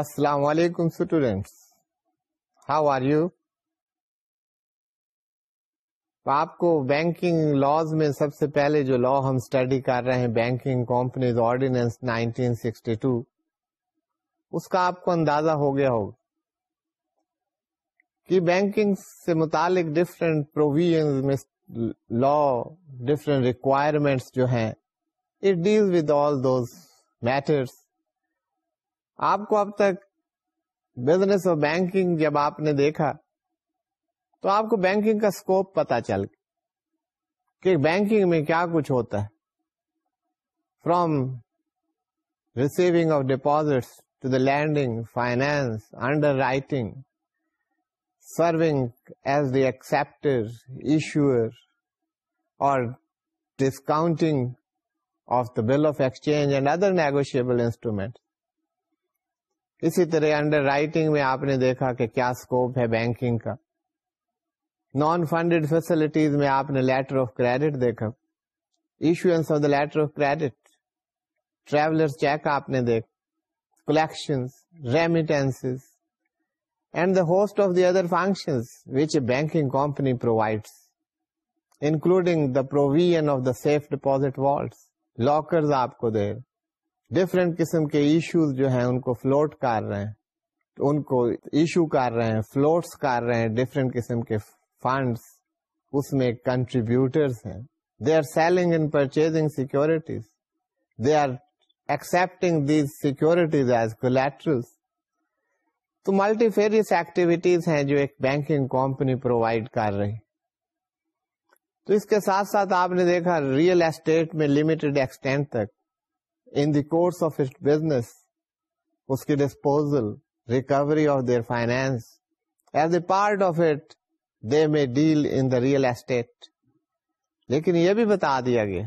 السلام علیکم students how are you آپ کو بینکنگ لاز میں سب سے پہلے جو لا ہم اسٹڈی کر رہے ہیں بینکنگ کمپنیز آرڈیننس 1962 اس کا آپ کو اندازہ ہو گیا ہوگا کہ بینکنگ سے متعلق ڈفرینٹ پروویژ میں لا ڈفرینٹ ریکوائرمنٹس جو ہیں it deal with all those matters آپ کو اب تک بزنس اور بینکنگ جب آپ نے دیکھا، تو آپ کو بینکنگ کا اسکوپ پتا چل کہ بینکنگ میں کیا کچھ ہوتا ہے۔ From receiving of deposit to the lending finance underwriting serving as the acceptor issuer اور discounting of the bill of exchange and other negotiable instrument اسی طرح انڈر رائٹنگ میں آپ نے دیکھا کہ کیا اسکوپ ہے بینکنگ کا۔ نان فنڈیڈ فیسلٹیز میں آپ نے لیٹر آف کریڈٹ دیکھا۔ Issuance of the letter of credit traveller cheque آپ نے دیکھ۔ Collection remittance and the host of the other function which a banking company provide including the provision of the safe deposit vaults lockers آپ کو دے different قسم کے issues جو ہیں ان کو فلوٹ کر رہے ہیں۔ ان کو ایشو کر رہے ہیں فلوٹس کر رہے ہیں ڈفرینٹ قسم کے فنڈس اس میں کنٹریبیوٹرس ہیں۔ They are selling and purchasing securities they are accepting these securities as collateral تو ملٹی فیریس ایکٹیویٹیز ہیں جو ایک بینکنگ کمپنی پرووائڈ کر رہی۔ تو اس کے ساتھ ساتھ آپ نے دیکھا ریئل اسٹیٹ میں لمیٹڈ ایکسٹینٹ تک۔ In the course of it business اس کی disposal recovery of their finance as a part of it they میں deal in the real estate لیکن یہ بھی بتا دیا گیا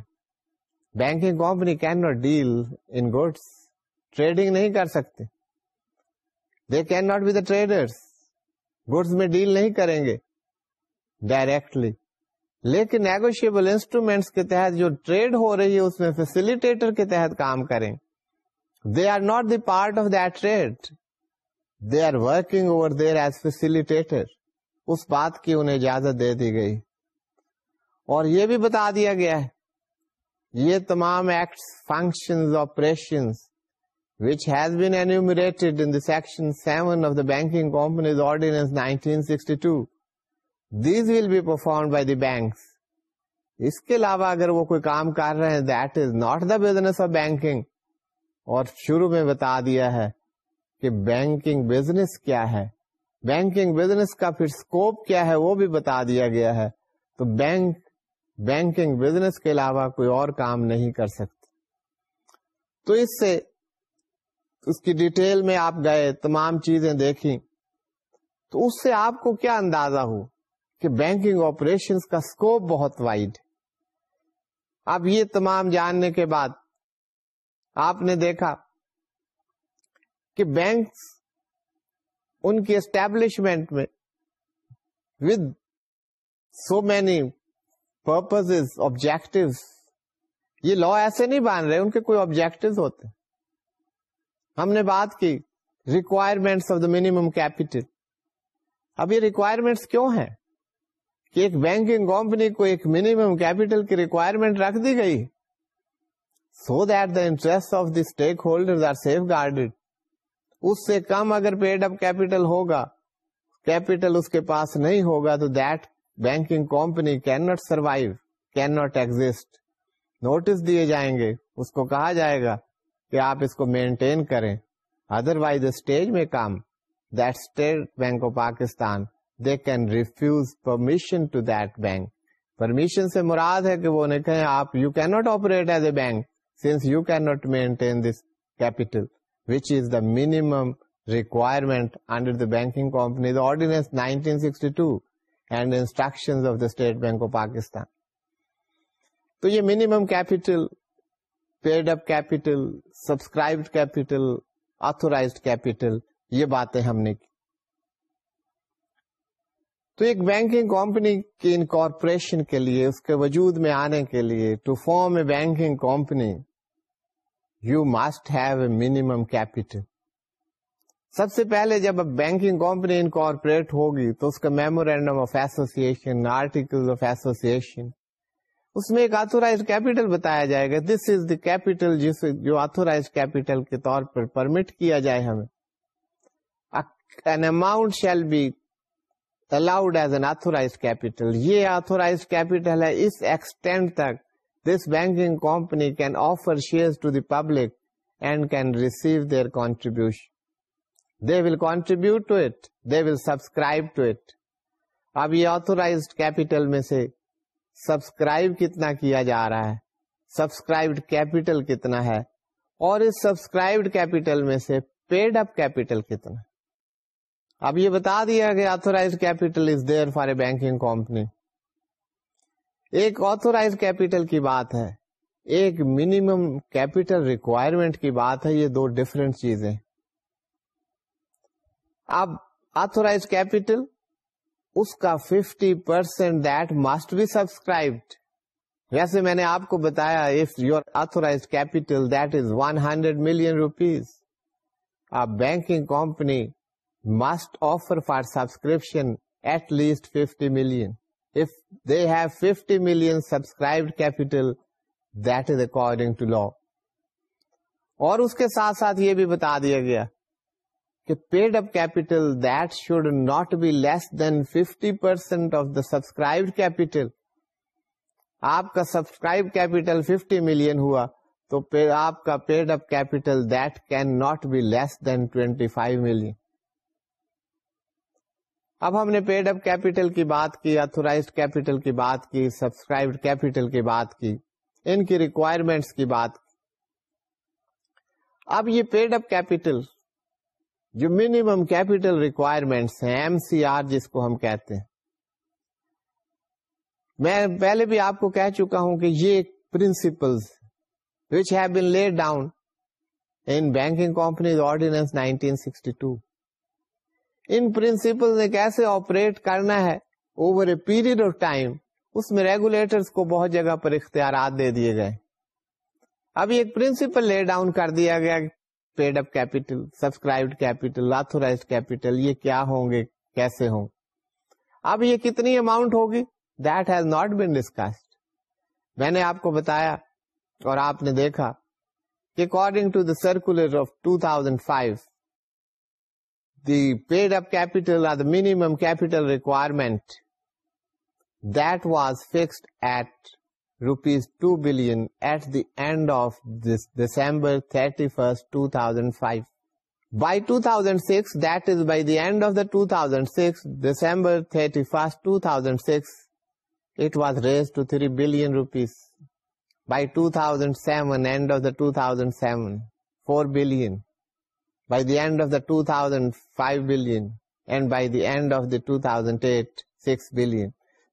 banking company can not deal in goods trading نہیں کر سکتے. They can not be the traders goods میں ڈیل نہیں کریں گے ڈائریکٹلی لیکن نیگوشیبل انسٹرومینٹس کے تحت جو ٹریڈ ہو رہی ہے، اس میں فیسلٹیٹر کے تحت کام کریں۔ They are not the part of that trade they are working over there as facilitator اس بات کی انہیں اجازت دے دی گئی۔ اور یہ بھی بتا دیا گیا ہے۔ یہ تمام acts function operation which has been enumerated in section seven of the banking companies ordinance 1962 these will be perform by the banks اس کے علاوہ اگر وہ کوئی کام کر رہے ہیں that is not the business of banking اور شروع میں بتا دیا ہے کہ بینکنگ بزنس کیا ہے بینکنگ بزنس کا پھر اسکوپ کیا ہے وہ بھی بتا دیا گیا ہے تو بینک بینکنگ بزنس کے علاوہ کوئی اور کام نہیں کر سکتے تو اس سے اس کی ڈیٹیل میں آپ گئے تمام چیزیں دیکھی تو اس سے آپ کو کیا اندازہ ہو کہ بینکنگ آپریشن کا اسکوپ بہت وائڈ اب یہ تمام جاننے کے بعد آپ نے دیکھا کہ بینک ان کی اسٹیبلشمنٹ میں with so many purpose objective یہ لا ایسے نہیں بان رہے، ان کے کوئی آبجیکٹو ہوتے۔ ہم نے بات کی requirements of the minimum capital اب یہ ریکوائرمنٹس کیوں ہیں؟ کہ ایک بینکنگ کمپنی کو ایک منیمم کیپیٹل کی ریکوائرمنٹ رکھ دی گئی so that the interest of the stakeholder are safeguarded اس سے کم اگر پیڈ اپ کیپیٹل ہوگا کیپیٹل اس کے پاس نہیں ہوگا، تو that banking company can not survive can not exit notice دیے جائیں گے. اس کو کہا جائے گا کہ آپ اس کو مینٹین کریں. ادر وائز اسٹیج میں کام that State Bank of Pakistan they can refuse permission to that bank permission سے مراد ہے کہ وہ نے کہیں آپ you can not operate as a bank since you can not maintain this capital which is the minimum requirement under the banking company ordinance 1962 and instruction of the State Bank of Pakistan تو یہ minimum capital paid up capital subscribe capital authorise capital یہ باتیں ہم نے کی۔ تو ایک banking company کی انکارپوریشن کے لیے، اس کے وجود میں آنے کے لیے to form a banking company you must have a minimum capital سب سے پہلے جب اب بینکنگ کمپنی انکارپوریٹ ہوگی، تو اس کا memorandum of association article of association اس میں ایک آتھورائز کیپیٹل بتایا جائے گا۔ دس از دا کیپیٹل جس جو آتھورائز کیپیٹل کے طور پر پرمٹ کیا جائے ہمیں۔ Amount shall be allowed as an authorise capital یہ آتھورائز کیپیٹل ہے. اس ایکسٹینڈ تک this banking company can offer share to the public and can receive their contribution they will contribute to it they will subscribe to it اب یہ authorise capital میں سے subscribe کتنا کیا جا رہا ہے؟ سبسکرائبڈ کیپیٹل کتنا ہے؟ اور اس سبسکرائبڈ کیپیٹل میں سے پیڈ اپ کیپیٹل کتنا اب یہ بتا دیا کہ authorize capital is there for a banking company ایک آتھورائز کیپیٹل کی بات ہے. ایک منیمم کیپیٹل ریکوائرمنٹ کی بات ہے. یہ دو ڈفرینٹ چیزیں. اب آتھورائز کیپیٹل اس کا fifty percent that must be subscribed ویسے میں نے آپ کو بتایا if your authorise capital that is one hundred million rupees banking company must offer for subscription at least fifty million if they have fifty million subscribed capital that is according to law اور اس کے ساتھ ساتھ یہ بھی بتا دیا گیا کہ paid up capital that should not be less than fifty percent of the subscribe capital آپ کا سبسکرائب کیپیٹل ففٹی ملین ہوا تو آپ کا paid up capital that can not be less than twenty five million اب ہم نے paid up capital کی بات کی اتورائز کیپیٹل کی بات کی سبسکرائب کیپیٹل کی بات کی، ان کی ریکوائرمنٹس کی بات کی۔ اب یہ پیڈ اپ کیپیٹل جو منیمم کیپیٹل ریکوائرمنٹس ہیں ایم سی آر جس کو ہم کہتے ہیں۔ میں پہلے بھی آپ کو کہہ چکا ہوں کہ یہ principle which have been laid down in banking companies ordinance 1962 ان پرنسپل نے کیسے آپریٹ کرنا ہے over a period of time اس میں ریگولیٹرز کو بہت جگہ پر اختیارات دے دیے گئے۔ ابھی ایک پرنسپل لے ڈاؤن کر دیا گیا paid up capital subscribed capital authorise capital یہ کیا ہوں گے، کیسے ہوں۔ اب یہ کتنی اماؤنٹ ہوگی؟ That has not been discussed میں نے آپ کو بتایا اور آپ نے دیکھا کہ according to the circular of 2005 the paid up capital or the minimum capital requirement that was fixed at rupees 2 billion at the end of this December 31st, 2005. By 2006, that is by the end of the 2006, December 31st, 2006, it was raised to 3 billion rupees. By 2007, end of the 2007, 4 billion. By the end of the 2005 billion, and by the end of the 2008, 6 billion.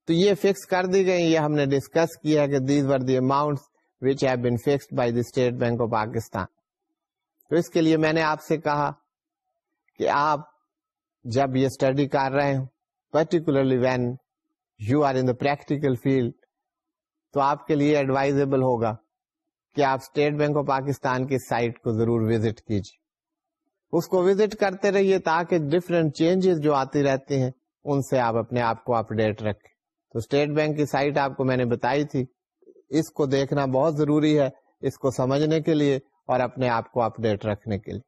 تو یہ fix کر دی گئی یہ ہم نے discuss کیا کہ these were the amount which have been fixed by the State Bank of Pakistan تو اس کے لیے میں نے آپ سے کہا کہ آپ جب یہ اسٹڈی کر رہے ہوں particularly when you are in the practical field تو آپ کے لیے ایڈوائزبل ہوگا کہ آپ اسٹیٹ بینک آف پاکستان کی سائٹ کو ضرور وزٹ کیجیے اس کو وزٹ کرتے رہیے تاکہ ڈفرینٹ چینجز جو آتی رہتے ہیں، ان سے آپ اپنے آپ کو اپڈیٹ رکھیں۔ تو اسٹیٹ بینک کی سائٹ آپ کو میں نے بتائی تھی۔ اس کو دیکھنا بہت ضروری ہے، اس کو سمجھنے کے لیے اور اپنے آپ کو اپڈیٹ رکھنے کے لیے۔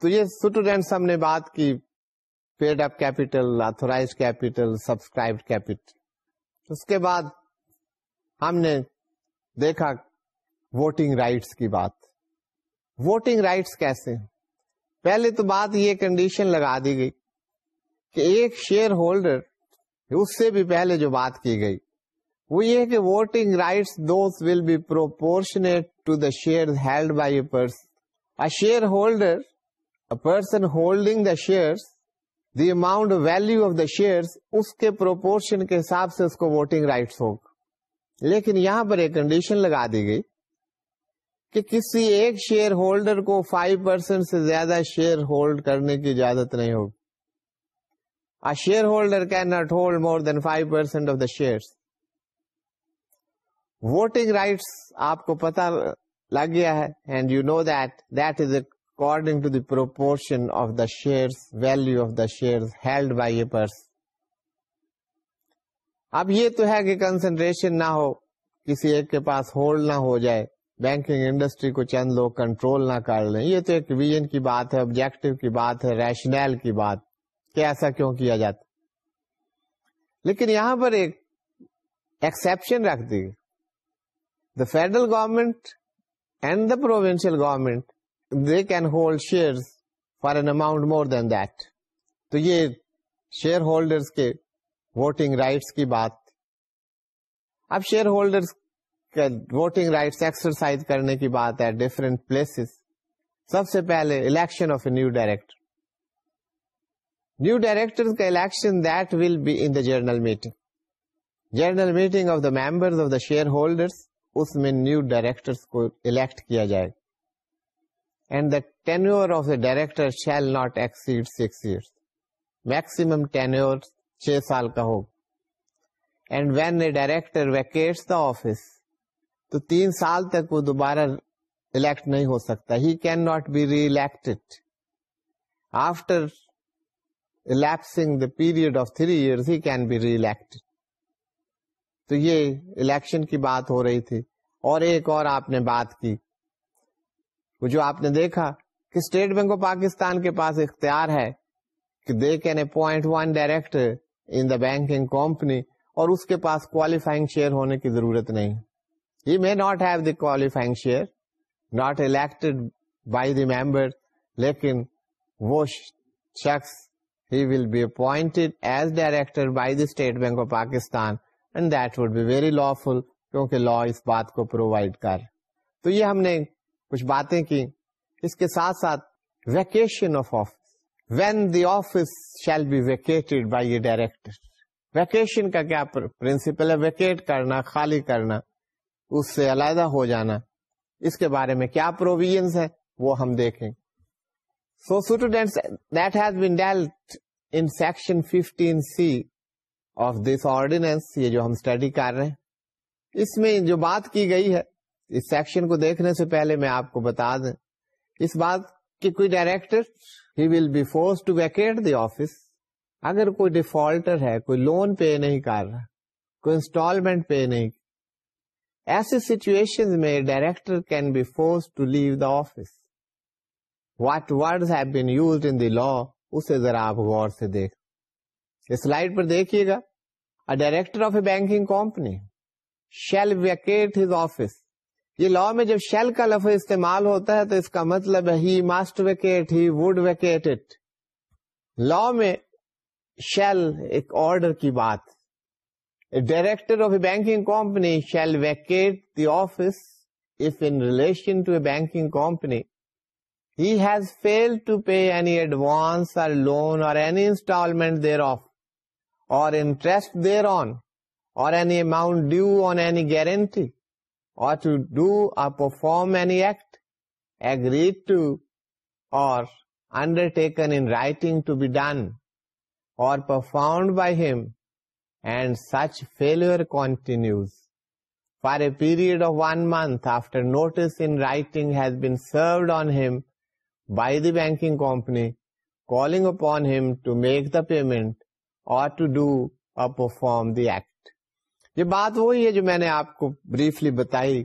تو یہ اسٹوڈینٹس ہم نے بات کی paid up capital authorise capital subscribe capital اس کے بعد ہم نے دیکھا ووٹنگ رائٹس کی بات۔ ووٹنگ رائٹس کیسے ہیں؟ پہلے تو بات یہ کنڈیشن لگا دی گئی کہ ایک شیئر ہولڈر اس سے بھی پہلے جو بات کی گئی، وہ یہ کہ voting rights those will be proportionate to the share held by a person share holder person holding the share the amount value of the share اس کے پروپورشن کے حساب سے اس کو ووٹنگ رائٹس ہوگا۔ لیکن یہاں پر ایک کنڈیشن لگا دی گئی کہ کسی ایک شیئر ہولڈر کو فائیو پرسینٹ سے زیادہ شیئر ہولڈ کرنے کی اجازت نہیں ہوگی۔ Share holder can not hold more than five percent of the share voting rights آپ کو پتا لگ گیا ہے and you know that that is a according to the proportion of the shares, value of the shares held by a اب یہ تو ہے کہ کنسنٹریشن نہ ہو کسی ایک کے پاس ہولڈ نہ ہو جائے۔ بینکنگ انڈسٹری کو چند لوگ کنٹرول نہ کر لیں۔ یہ تو ایک ویژن کی بات ہے آبجیکٹو کی بات ہے ریشنل کی بات کہ ایسا کیوں کیا جاتا؟ لیکن یہاں پر ایک ایکسپشن رکھ دی۔ The federal government and the provincial government they can hold share for an amount more than that تو یہ شیئر ہولڈر کے ووٹنگ رائٹس کی بات۔ اب share holder voting rights exercise کرنے کی بات ہے ڈفرینٹ پلیسز سب سے پہلے election of a new director new director کا election that will be in the general meeting general meeting of the member of the share holder اس میں new director کو الیکٹ کیا جائے and the tenure of the director shall not exceed six year maximum tenure چھ سال کا ہو and when a director vacates the office تو تین سال تک وہ دوبارہ الیکٹ نہیں ہو سکتا۔ He can not be re elected after elapsing the period of three year he can be re elected تو یہ الیکشن کی بات ہو رہی تھی۔ اور ایک اور آپ نے بات کی۔ وہ جو آپ نے دیکھا کہ اسٹیٹ بینک آف پاکستان کے پاس اختیار ہے کہ they can appoint one director in the banking company اور اس کے پاس کوالیفائنگ شیئر ہونے کی ضرورت نہیں۔ He may not have the qualifying share not elected by the member لیکن وہ شخص he will be appointed as director by the State Bank of Pakistan and that would be very lawful کیونکہ law اس بات کو provide کر تو یہ ہم نے کچھ باتیں کی اس کے ساتھ ساتھ vacation of office when the office shall be vacated by a director vacation کا کیا پرنسپل ہے ویکیٹ کرنا خالی کرنا اس سے علیحدہ ہو جانا۔ اس کے بارے میں کیا پروویژ ہے وہ ہم دیکھیں۔ So students that has been dealt in section fifteen C of this ordinance یہ جو ہم اسٹڈی کر رہے ہیں۔ اس میں جو بات کی گئی ہے، اس سیکشن کو دیکھنے سے پہلے میں آپ کو بتا دیں۔ اس بات کہ کوئی director he will be force to vacate the office اگر کوئی ڈیفالٹر ہے، کوئی لون پے نہیں کر رہا، کوئی انسٹالمنٹ پے نہیں۔ ایسی سچویشن میں director can be force to leave the office what word have been use in the law اسے ذرا آپ غور سے دیکھ. سلائڈ پر دیکھیے گا. Director of a banking company shall vacate his office یہ لا میں جب شیل کا لفظ استعمال ہوتا ہے تو اس کا مطلب ہے he must vacate he would vacate it law میں شیل ایک آرڈر کی بات director of a banking company shall vacate the office if in relation to a banking company he has fail to pay any advance or loan or any installment thereof or interest thereon or any amount due on any guarantee or to do or perform any act agreed to or undertaken in writing to be done or performed by him, and such failure continues. For a period of 1 month after notice in writing has been served on him by the banking company, calling upon him to make the payment or to do perform the act یہ بات وہی ہے جو میں نے آپ کو briefly بتائی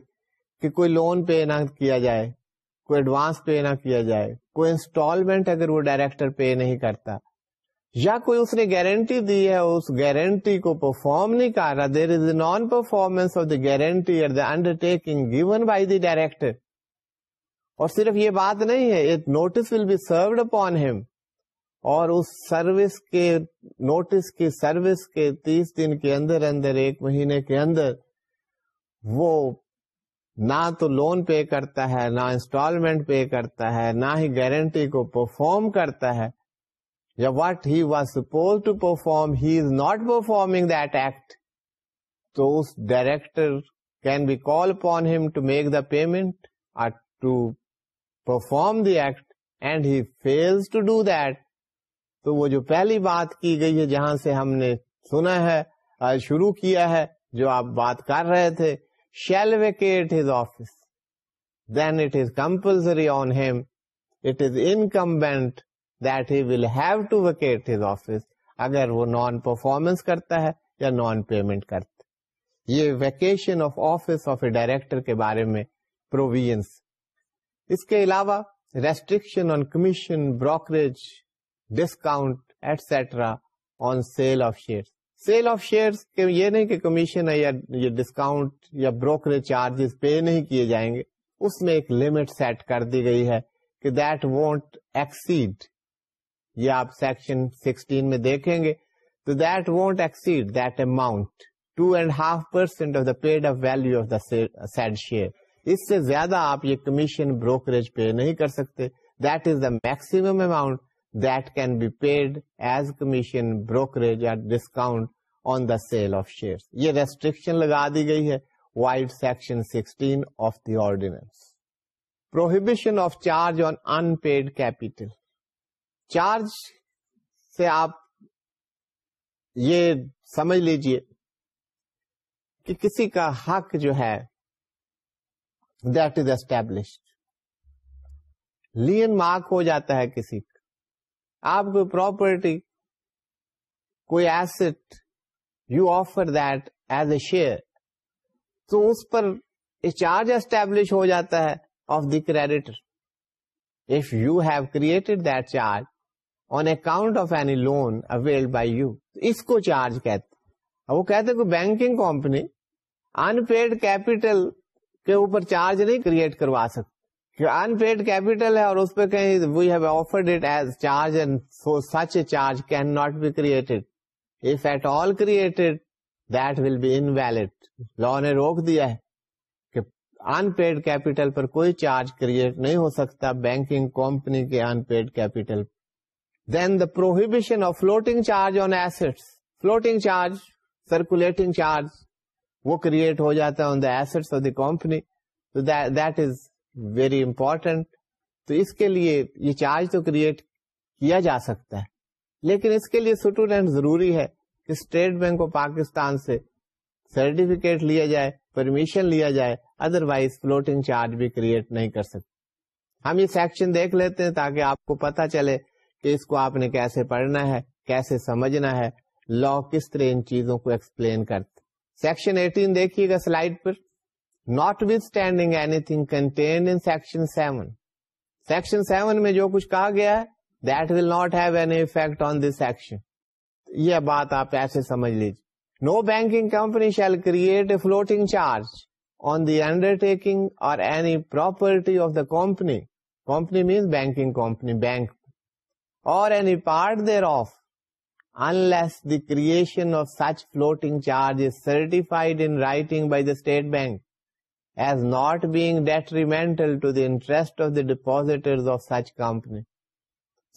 کہ کوئی لون پے نہ کیا جائے کوئی ایڈوانس پے نہ کیا جائے کوئی انسٹالمنٹ اگر وہ ڈائریکٹر پے نہیں کرتا یا کوئی اس نے گارنٹی دی ہے، اس گارنٹی کو پرفارم نہیں کر رہا۔ There is a non performance of the guarantee the undertaking given by the director اور صرف یہ بات نہیں ہے notice will be served upon him اور اس سروس کے نوٹس کی سروس کے تیس دن کے اندر اندر، ایک مہینے کے اندر، وہ نہ تو لون پے کرتا ہے، نہ انسٹالمنٹ پے کرتا ہے، نہ ہی گارنٹی کو پرفارم کرتا ہے۔ یا what he was suppose to perform he is not performing that act تو اس director can be call upon him to make the payment to perform the act and he fails to do that تو وہ جو پہلی بات کی گئی ہے جہاں سے ہم نے سنا ہے شروع کیا ہے، جو آپ بات کر رہے تھے shall vacate his office then it is compulsory on him it is incumbent that he will have to vacate his office اگر وہ نان پرفارمنس کرتا ہے یا نان پیمنٹ کرتا یہ vacation of office of a director کے بارے میں پروویژ اس کے علاوہ restriction on commission brokerage discount etcetera on sale of share sale of share یہ نہیں کہ کمیشن ہے یا یہ ڈسکاؤنٹ یا بروکریج چارجز پے نہیں کیے جائیں گے۔ اس میں ایک لمٹ سیٹ کر دی گئی ہے کہ دیٹ وونٹ ایکسیڈ یہ آپ سیکشن سکسٹین میں دیکھیں گے، تو that won't exceed that amount two and half percent of the paid of value of the said share اس سے زیادہ آپ یہ کمیشن بروکریج پے نہیں کر سکتے۔ That is the maximum amount that can be paid as commission brokerage یا discount on the sale of share یہ restriction لگا دی گئی ہے vide section sixteen of the ordinance prohibition of charge on unpaid capital charge سے آپ یہ سمجھ لیجیے کہ کسی کا حق جو ہے that is established lien mark ہو جاتا ہے کسی کا۔ آپ کو پراپرٹی کوئی asset you offer that as a share تو اس پر چارج اسٹیبلش ہو جاتا ہے of the creditor if you have created that charge on account of any loan avail by you اس کو چارج کہتے وہ کہتے کہ banking company unpaid capital کے اوپر چارج نہیں کریٹ کروا سکتے ان پیڈ کیپیٹل ہے اور اس پہ کہیں we have offered it as charge and so such a charge can not be created if at all created that will be invalid law نے روک دیا ہے کہ ان پیڈ کیپیٹل پر کوئی چارج کریٹ نہیں ہو سکتا۔ بینکنگ کمپنی کے unpaid capital then the prohibition of floating charge on asset floating charge circulating charge وہ کریٹ ہو جاتا ہے on the asset of the company that is very important تو اس کے لیے یہ چارج تو کریٹ کیا جا سکتا ہے. لیکن اس کے لیے اسٹوڈینٹ ضروری ہے کہ اسٹیٹ بینک آف پاکستان سے سرٹیفکیٹ لیا جائے پرمیشن لیا جائے. ادر وائز فلوٹنگ چارج بھی کریٹ نہیں کر سکتے ہم یہ سیکشن دیکھ لیتے ہیں تاکہ آپ کو پتا چلے کہ اس کو آپ نے کیسے پڑھنا ہے، کیسے سمجھنا ہے لا کس طرح ان چیزوں کو ایکسپلین کرتے سیکشن ایٹین دیکھیے گا slide per. Not with standing any thing contained in section seven section seven میں جو کچھ کہا گیا ہے that will not have any effect on this section یہ بات آپ ایسے سمجھ لیجیے no banking company shall create a floating charge on the undertaking or any property of the company company means banking company bank or any part unless the creation of such floating charge is certified in writing by the state bank as not being detrimental to the interest of the depositors of such company.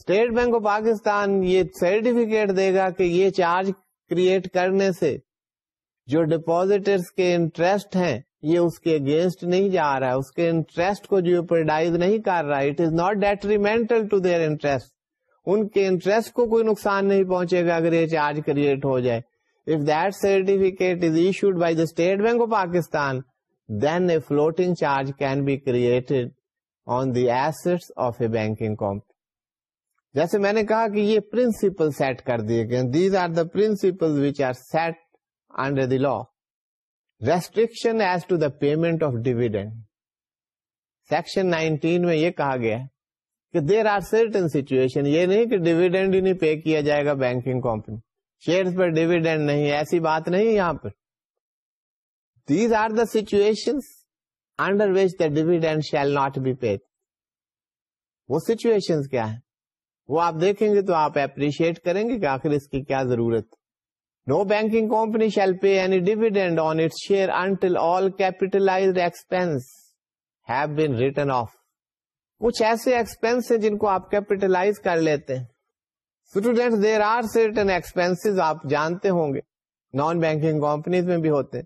State Bank of Pakistan یہ certificate دے گا کہ یہ charge create کرنے سے جو ڈپوزٹرس کے interest ہیں یہ اس کے اگینسٹ نہیں جا رہا ہے اس کے انٹرسٹ کو جو پرڈائز نہیں کر رہا it is not detrimental to their interest ان کے انٹرسٹ کو کوئی نقصان نہیں پہنچے گا اگر یہ چارج کریٹ ہو جائے۔ If that certificate is issued by the State Bank of Pakistan then a floating charge can be created on the asset of a banking company جیسے میں نے کہا کہ یہ پرنسپل سیٹ کر دیے گئے these are the principle which are set under the law restriction as to the payment of dividend section nineteen میں یہ کہا گیا کہ دیر آر سرٹن سچویشن یہ نہیں کہ ڈیویڈینڈ ہی نہیں پے کیا جائے گا بینکنگ کمپنی شیئر پر ڈیویڈینڈ نہیں، ایسی بات نہیں یہاں پر. These are the situation under which the dividend shall not be pay وہ سچویشن کیا ہے وہ آپ دیکھیں گے تو آپ اپریشیٹ کریں گے کہ آخر اس کی کیا ضرورت no banking company shall pay any dividend on it share until all capitalise expense have been return of کچھ ایسے ایکسپینس ہیں جن کو آپ کیپیٹلائز کر لیتے ہیں۔ Student there are certain expense آپ جانتے ہوں گے۔ نان بینکنگ کمپنیز میں بھی ہوتے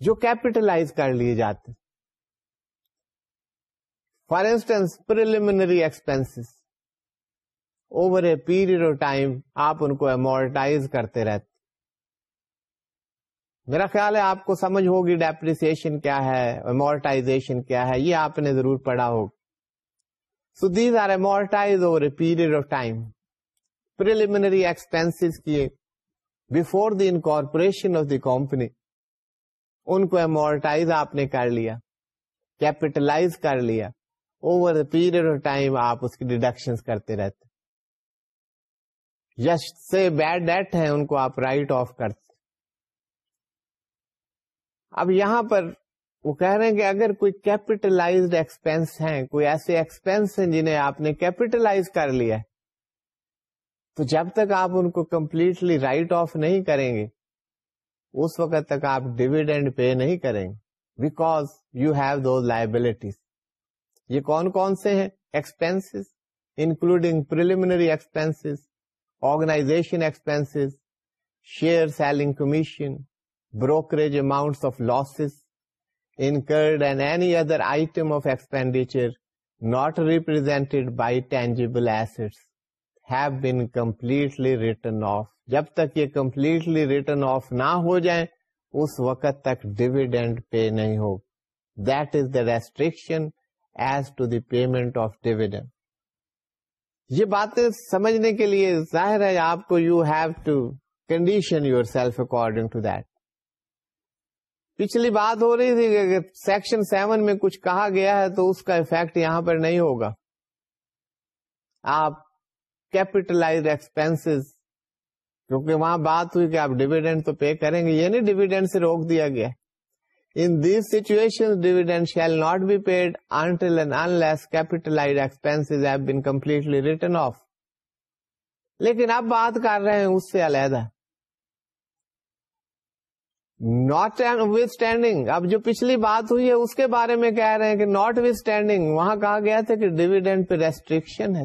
جو کیپیٹلائز کر لیے جاتے for instance preliminary expense over a period of time آپ ان کو امورٹائز کرتے رہتے میرا خیال ہے آپ کو سمجھ ہوگی ڈیپریسن کیا ہے امورٹائزیشن کیا ہے، یہ آپ نے ضرور پڑھا ہوگا۔ So these are amortise over a period of time preliminary expenses کیے before the incorporation of the company ان کو امورٹائز آپ نے کر لیا کیپیٹلائز کر لیا over a period of time آپ اس کی ڈیڈکشن کرتے رہتے یس سے بیڈ ڈیٹ ہے ان کو آپ رائٹ آف کرتے اب یہاں پر وہ کہہ رہے ہیں کہ اگر کوئی کیپیٹلائزڈ ایکسپینس ہیں، کوئی ایسے ایکسپینس ہیں جنہیں آپ نے کیپیٹلائز کر لیا تو جب تک آپ ان کو کمپلیٹلی رائٹ آف نہیں کریں گے، اس وقت تک آپ ڈیویڈینڈ پے نہیں کریں گے because you have those liabilities یہ کون کون سے ہیں؟ Expense including preliminary expense organisation expense share selling commission brokerage amounts of losses. Incurred and any other item of expenditure not represented by tangible assets have been completely written off. جب تک یہ completely written off نہ ہو جائیں، اس وقت تک dividend pay نہیں ہو۔ That is the restriction as to the payment of dividend یہ باتیں سمجھنے کے لیے ظاہر ہے، آپ کو you have to condition yourself according to that پچھلی بات ہو رہی تھی کہ اگر سیکشن سیون میں کچھ کہا گیا ہے تو اس کا افیکٹ یہاں پر نہیں ہوگا۔ آپ کیپیٹلائز ایکسپینس کیونکہ وہاں بات ہوئی کہ آپ ڈیویڈینڈ تو پے کریں گے، یہ نہیں ڈیویڈینڈ سے روک دیا گیا۔ In these situation dividend shall not be paid until and unless capitalise expense have been completely written off لیکن اب بات کر رہے ہیں اس سے علیحدہ۔ ناٹ وتھ اسٹینڈنگ اب جو پچھلی بات ہوئی ہے، اس کے بارے میں کہہ رہے ہیں کہ ناٹ وتھ اسٹینڈنگ وہاں کہا گیا تھا کہ ڈیویڈینڈ پہ ریسٹرکشن ہے۔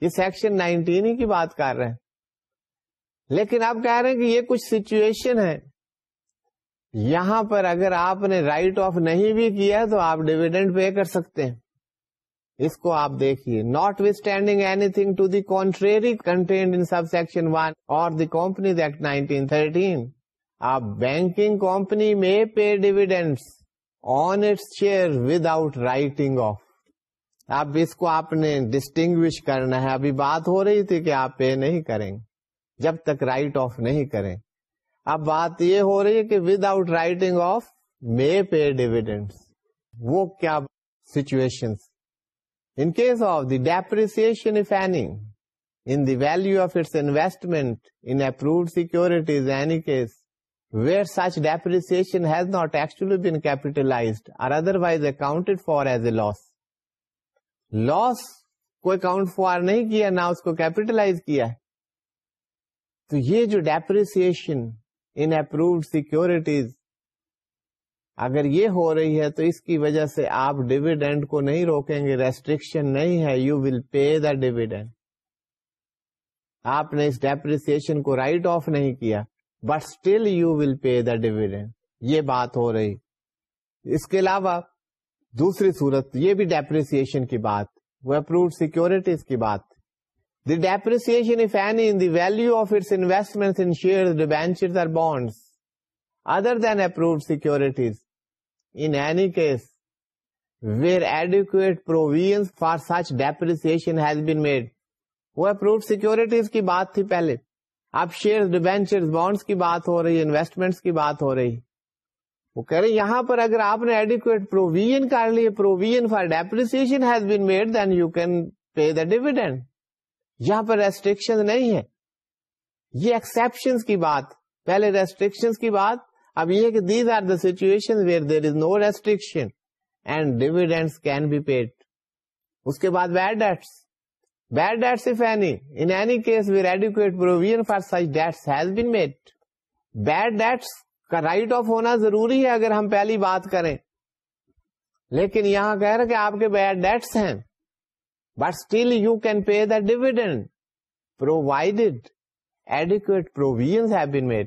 یہ سیکشن نائنٹین ہی کی بات کر رہے ہیں۔ لیکن آپ کہہ رہے ہیں کہ یہ کچھ سچویشن ہے۔ یہاں پر اگر آپ نے رائٹ آف نہیں بھی کیا تو آپ ڈیویڈینڈ پے کر سکتے ہیں۔ اس کو آپ دیکھیے۔ Notwithstanding anything to the contrary contained in subsection one or the Companies Act nineteen thirteen banking company میں pay dividend on its share without writing off اب اس کو آپ نے ڈسٹنگ کرنا ہے۔ ابھی بات ہو رہی تھی کہ آپ پے نہیں کریں۔ جب تک رائٹ آف نہیں کریں۔ اب بات یہ ہو رہی ہے کہ without writing off may pay dividend وہ کیا situation in case of the depreciation if any in the value of its investment in approved securities any case where such depreciation has not actually been capitalized or otherwise accounted for as a loss. Loss کو account for نہیں کیا نہ اس کو capitalise کیا تو یہ جو depression ان approved securities اگر یہ ہو رہی ہے تو اس کی وجہ سے آپ ڈیویڈینڈ کو نہیں روکیں گے ریسٹرکشن نہیں ہے you will pay the dividend آپ نے اس ڈیپریسن کو رائٹ آف نہیں کیا but still you will pay the dividend یہ بات ہو رہی۔ اس کے علاوہ دوسری صورت، یہ بھی ڈیپریسن کی بات، وہ اپروڈ سیکورٹیز کی بات۔ The depreciation if any in the value of its investment in share debenture or bonds other than approved securities in any case where adequate provision for such depreciation has been made وہ approved securities کی بات تھی پہلے۔ اب share debenture bonds کی بات ہو رہی انویسٹمنٹ کی بات ہو رہی وہ کہہ رہے یہاں پر اگر آپ نے ایڈیکویٹ پروویژن کر لی provision for depreciation has been made then you can pay the dividend یہاں پر ریسٹرکشن نہیں ہے یہ ایکسپشن کی بات۔ پہلے ریسٹرکشن کی بات۔ اب یہ کہ these are the situation where there is no restriction and dividend can be paid اس کے بعد bad debts Bad debts, if any, in any case where adequate provision for such debts has been made. Bad debts کا right of ہونا ضروری ہے اگر ہم پہلی بات کریں لیکن یہاں کہہ رہے کہ آپ کے بیڈ ڈیٹس ہیں but still you can pay the dividend provided adequate provision have been made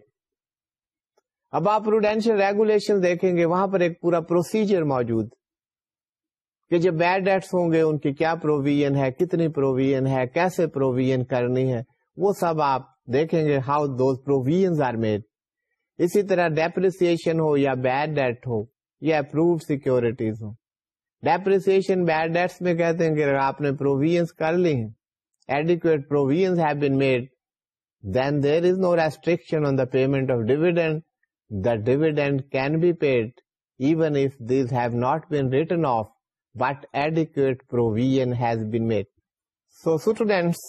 اب آپ پروڈینشیل ریگولیشن دیکھیں گے وہاں پر ایک پورا پروسیجر موجود کہ جب بیڈ ڈیٹس ہوں گے، ان کی کیا پروویژن ہے، کتنی پروویژن ہے، کیسے پروویژن کرنی ہے، وہ سب آپ دیکھیں گے how those provision are made اسی طرح ڈیپریسن ہو یا بیڈ ڈیٹ ہو یا اپروڈ سیکورٹیز ہو ڈیپریسیشن بیڈ ڈیٹس میں کہتے ہیں کہ آپ نے پروویژ کر لی ہیں adequate provision have been made then there is no restriction on the payment of dividend the dividend can be paid even if these have not been written off but adequate provision has been made so students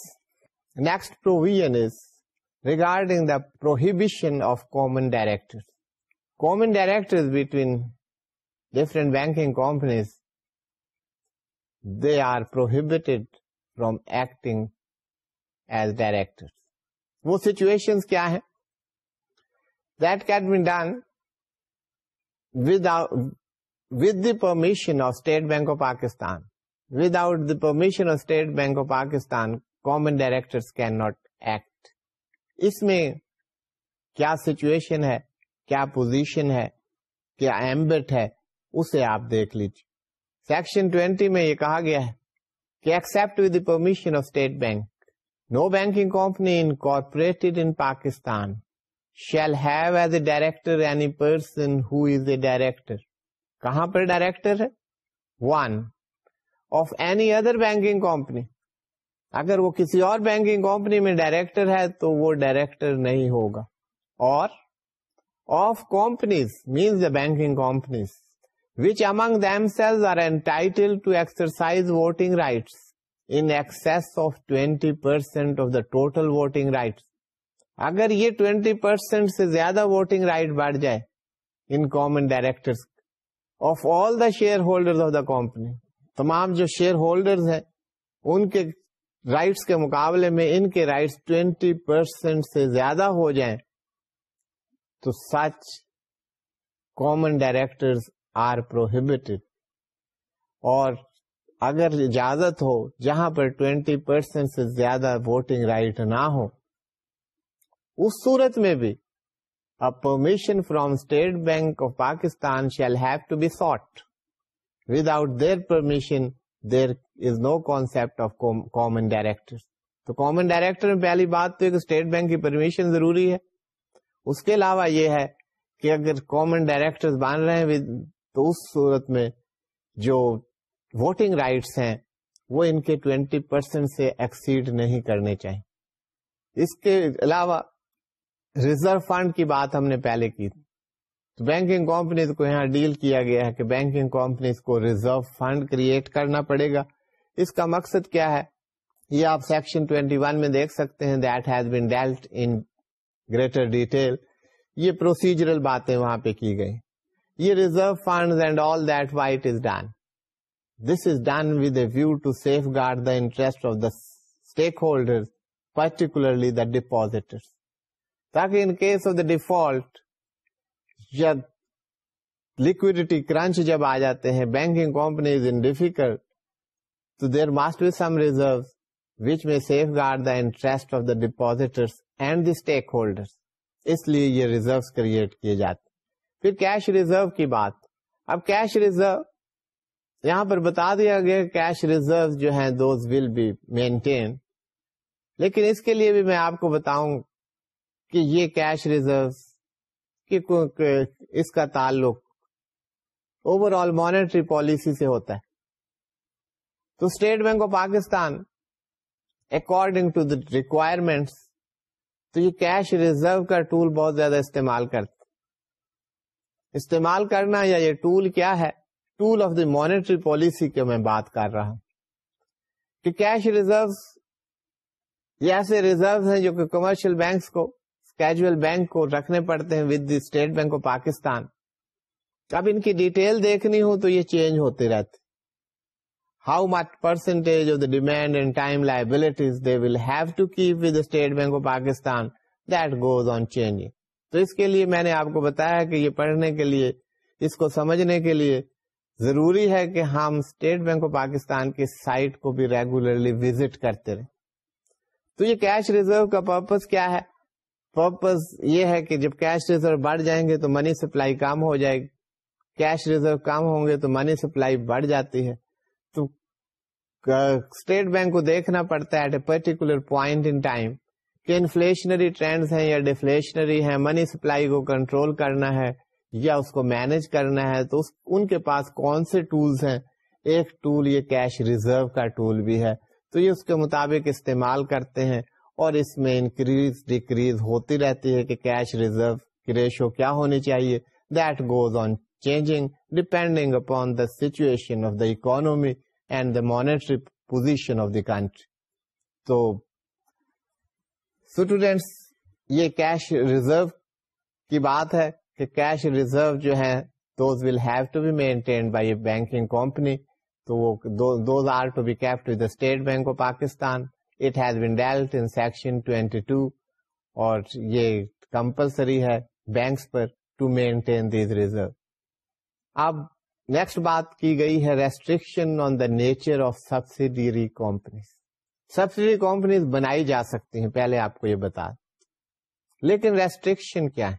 next provision is regarding the prohibition of common director common director between different banking companies they are prohibited from acting as director وہ situation کیا ہے that can be done with with the permission of State Bank of Pakistan without the permission of State Bank of Pakistan common director cannot act اس میں کیا situation ہے کیا position ہے کیا ambit ہے اسے آپ دیکھ لیجیے سیکشن ٹوینٹی میں یہ کہا گیا ہے کہ except with permission of State Bank no banking company incorporated in Pakistan shall have as a director any person who is a director کہاں پر ڈائریکٹر ہے؟ One of any other banking company اگر وہ کسی اور بینکنگ کمپنی میں director ہے تو وہ ڈائریکٹر نہیں ہوگا. اور of companies means the banking companies which among themselves are entitled to exercise voting rights in excess of 20% of the total voting rights. اگر یہ 20% سے زیادہ ووٹنگ رائٹ بڑھ جائے، in common director of all the shareholder of the company تمام جو share holder ہیں، ان کے رائٹس کے مقابلے میں، ان کے رائٹس 20% پرسینٹ سے زیادہ ہو جائیں، تو such common director are prohibited اور اگر اجازت ہو، جہاں پر ٹوینٹی پرسینٹ سے زیادہ ووٹنگ رائٹ نہ ہو، اس صورت میں بھی permission from State Bank of Pakistan shall have to be sought without their permission there is no concept of common director تو کامن ڈائریکٹر میں پہلی بات تو اسٹیٹ بینک کی پرمیشن ضروری ہے. اس کے علاوہ یہ ہے کہ اگر کامن ڈائریکٹر بن رہے ہیں تو اس صورت میں جو ووٹنگ رائٹس ہیں، وہ ان کے ٹوینٹی پرسینٹ سے ایکسیڈ نہیں کرنے چاہیے۔ اس کے علاوہ ریزرو فنڈ کی بات ہم نے پہلے کی تھی۔ تو بینکنگ کمپنیز کو یہاں ڈیل کیا گیا ہے کہ بینکنگ کمپنیز کو ریزرو فنڈ کریٹ کرنا پڑے گا۔ اس کا مقصد کیا ہے؟ یہ آپ سیکشن 21 میں دیکھ سکتے ہیں that has been dealt in greater detail یہ پروسیجرل باتیں وہاں پہ کی گئی یہ reserve fund and all that which is done this is done with a view to safeguard the interest of the stakeholder particularly the depositor تاکہ in case of the default جب liquidity crunch جب آ جاتے ہیں banking companies in difficult تو there must be some reserve which میں safeguard the interest of the depositor and the stakeholder اس لیے یہ ریزرو کریٹ کیے جاتے پھر کیش ریزرو کی بات۔ اب کیش ریزرو یہاں پر بتا دیا گیا کیش ریزرو جو ہیں دوز ول بی مینٹین لیکن اس کے لیے بھی میں آپ کو بتاؤں کہ یہ کیش ریزرو اس کا تعلق اوور آل مانیٹری پالیسی سے ہوتا ہے۔ تو State Bank of Pakistan according to the requirements تو یہ کیش ریزرو کا ٹول بہت زیادہ استعمال کرتا استعمال کرنا یا یہ ٹول کیا ہے؟ Tool of the monetary policy کی میں بات کر رہا ہوں۔ کہ کیش ریزرو یہ ایسے ریزرو ہیں جو کہ کمرشل بینکس کو کیجول بینک کو رکھنے پڑتے ہیں with the State Bank of Pakistan. اب ان کی ڈیٹیل دیکھنی ہو تو یہ چینج ہوتے رہتے how much percentage of the demand and time liabilities they will have to keep with State Bank of Pakistan that goes on changing تو اس کے لیے میں نے آپ کو بتایا کہ یہ پڑھنے کے لیے، اس کو سمجھنے کے لیے ضروری ہے کہ ہم اسٹیٹ بینک آف پاکستان کی سائٹ کو بھی ریگولرلی وزٹ کرتے رہے تو یہ کیش ریزرو کا پرپز کیا ہے؟ پرپز یہ ہے کہ جب کیش ریزرو بڑھ جائیں گے تو منی سپلائی کم ہو جائے گی۔ کیش ریزرو کم ہوں گے تو منی سپلائی بڑھ جاتی ہے۔ تو اسٹیٹ بینک کو دیکھنا پڑتا ہے at a particular point in time کہ انفلیشنری ٹرینڈز ہیں یا ڈیفلیشنری ہیں منی سپلائی کو کنٹرول کرنا ہے یا اس کو مینج کرنا ہے، تو ان کے پاس کون سے ٹولس ہیں؟ ایک ٹول یہ کیش ریزرو کا ٹول بھی ہے۔ تو یہ اس کے مطابق استعمال کرتے ہیں۔ اور اس میں انکریز ڈیکریز ہوتی رہتی ہے کہ کیش ریزرو کی ریشو کیا ہونی چاہیے؟ That goes on changing depending upon the situation of the economy and the monetary position of the country تو اسٹوڈینٹس یہ کیش ریزرو کی بات ہے کہ کیش ریزرو جو ہے those will have to be maintained by a banking company تو وہ those are to be kept with State Bank of Pakistan it has been dealt in section 22 اور یہ کمپلسری ہے بینکس پر ٹو مینٹین دیز ریزرو اب next بات کی گئی ہے restriction on the nature of subsidiary companies subsidy companies بنائی جا سکتی ہیں، پہلے آپ کو یہ بتا۔ لیکن ریسٹرکشن کیا ہے؟